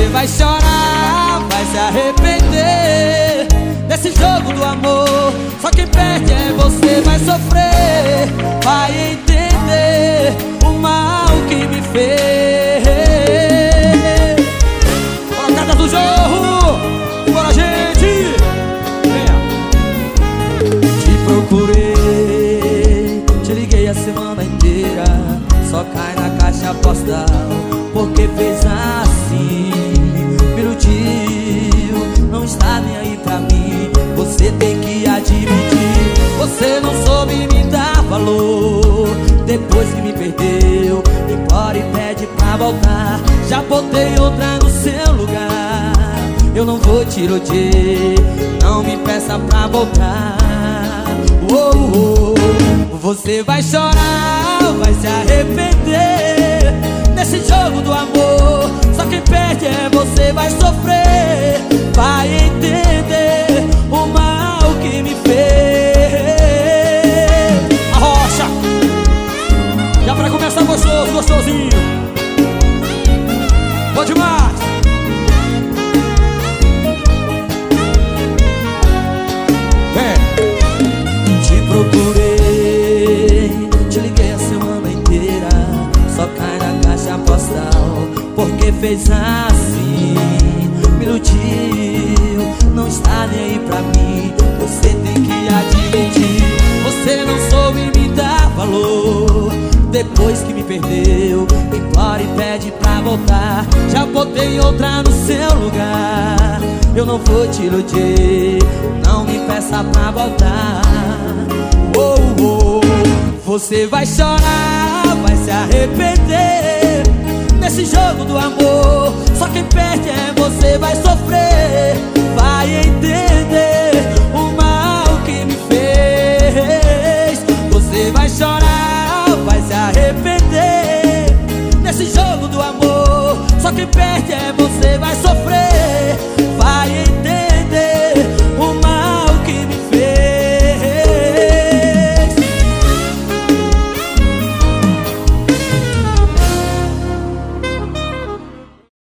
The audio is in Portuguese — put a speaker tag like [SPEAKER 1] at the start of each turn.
[SPEAKER 1] Você vai chorar, vai se arrepender Desse jogo do amor. Só quem perde é você Vai sofrer, vai entender O mal que me fez. Colocada do jorro Bora gente. Venha. Te procurei Te liguei a semana inteira. Só cai na caixa postal Porque fez a tem que admitir. Você não soube me dar valor Depois que me perdeu. Implora e pede pra voltar Já botei outra no seu lugar. Eu não vou te iludir Não me peça pra voltar. Oh, oh. Você vai chorar, vai se arrepender Nesse jogo do amor. Só quem perde é você, vai sofrer Vai entender Porque fez assim. Me iludiu, não está nem aí pra mim. Você tem que admitir Você não soube me dar valor. Depois que me perdeu Implora e pede pra voltar Já botei outra no seu lugar. Eu não vou te iludir Não me peça pra voltar. Oh, oh. Você vai chorar, vai se arrepender nesse jogo do amor. Só quem perde é você, vai sofrer, vai entender.